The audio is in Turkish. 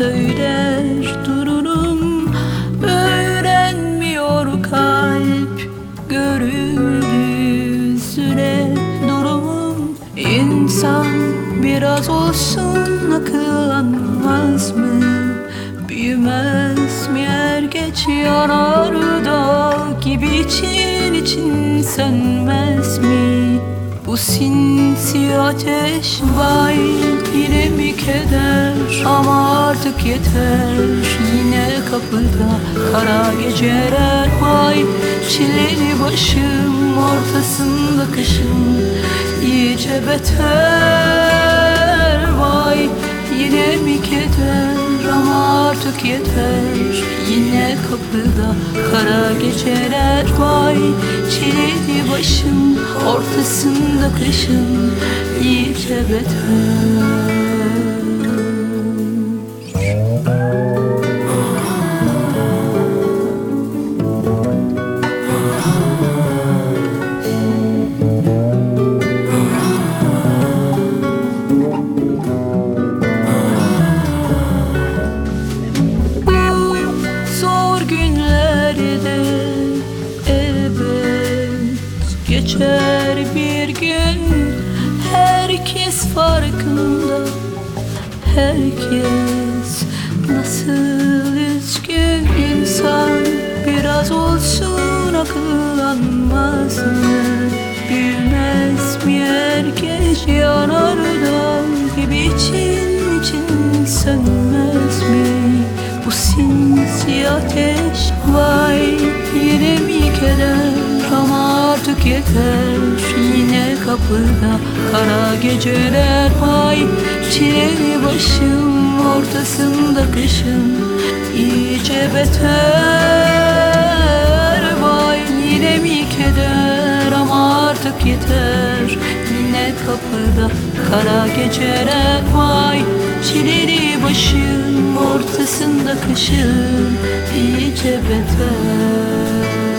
söyler dururum Öğrenmiyor kalp görüldüğü süre durum İnsan biraz olsun akıllanmaz mı? Büyümez mi er geç yanarda gibi için için sönmez mi? Bu sinsi ateş vay yine mi keder? Ama artık yeter. Yine kapıda kara geceler Vay çileli başım ortasında kışım iyice beter. Vay yine mi keder artık yeter. Yine kapıda kara geceler Vay çileli başım ortasında kışım iyice beter geçer bir gün Herkes farkında Herkes nasıl üzgün insan Biraz olsun akıllanmaz mı? Bilmez mi herkes yanardan gibi için için sönmez mi? Bu sinsi ateş vay yine mi keder artık yeter Yine kapıda. Kara geceler vay Çileli başım ortasında kışın. İyice beter Vay yine mi keder? Ama artık yeter Yine kapıda. Kara geceler vay Çileli başım ortasında kışın. İyice beter